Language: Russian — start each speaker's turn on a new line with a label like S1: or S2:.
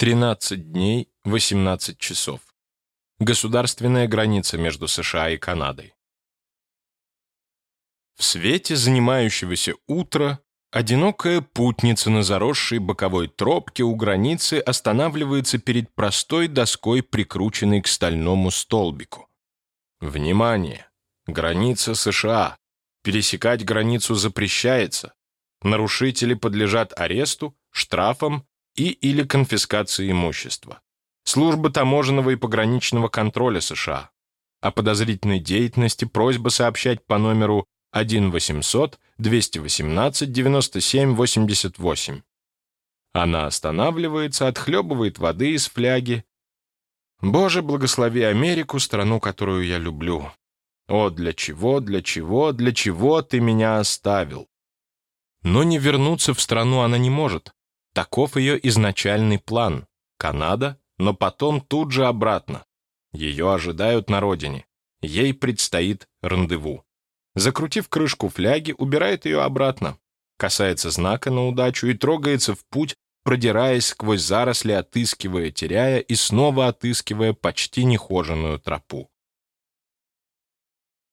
S1: 13 дней, 18 часов. Государственная граница между США и Канадой. В свете занимающегося утра одинокая путница на заросшей боковой тропке у границы останавливается перед простой доской, прикрученной к стальному столбику. Внимание! Граница США. Пересекать границу запрещается. Нарушители подлежат аресту, штрафам и или конфискации имущества. Служба таможенного и пограничного контроля США. О подозрительной деятельности просьба сообщать по номеру 1 800 218 97 88. Она останавливается, отхлебывает воды из фляги. «Боже, благослови Америку, страну, которую я люблю. О, для чего, для чего, для чего ты меня оставил?» Но не вернуться в страну она не может. Таков ее изначальный план. Канада, но потом тут же обратно. Ее ожидают на родине. Ей предстоит рандеву. Закрутив крышку фляги, убирает ее обратно. Касается знака на удачу и трогается в путь, продираясь сквозь заросли, отыскивая, теряя и снова отыскивая почти нехоженную тропу.